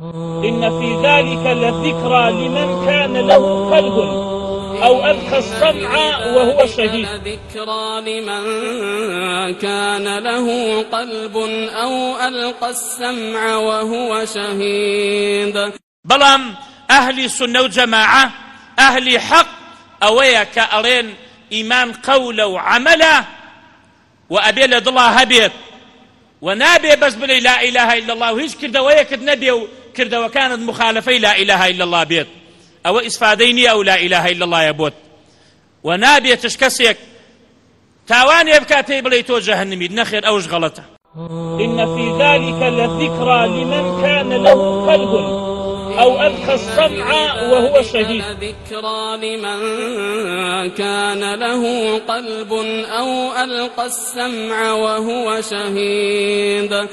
إن في ذلك لذكرى لمن كان له قلب أو ألقى السمع وهو شهيد. ذكرى لمن كان له قلب أو ألقى السمع وهو شهيد. بلام أهلي سنة وجماعة أهلي حق أويا كأرين إيمان قولا وعملا وأبي لدلا هبيت. ونابي بس بلي لا إله إلا الله هيش كردوية كد نبي کردەوەکانت مخالفەی لا إله إلا الله بێت. ئەوە ئیسفادەی نییە لا إله إلا الله بۆت. و نابێتش کەسێک تاوان هێ بکات پێی بڵێ تۆ جەهنمیت نەخێر ئەوش إن في ذلك لذكرى لمن كان له قلب أو ألقى السمع وهو شهيد. ذكرى لمن كان له قلب أو ألقى السمع وهو شهيد.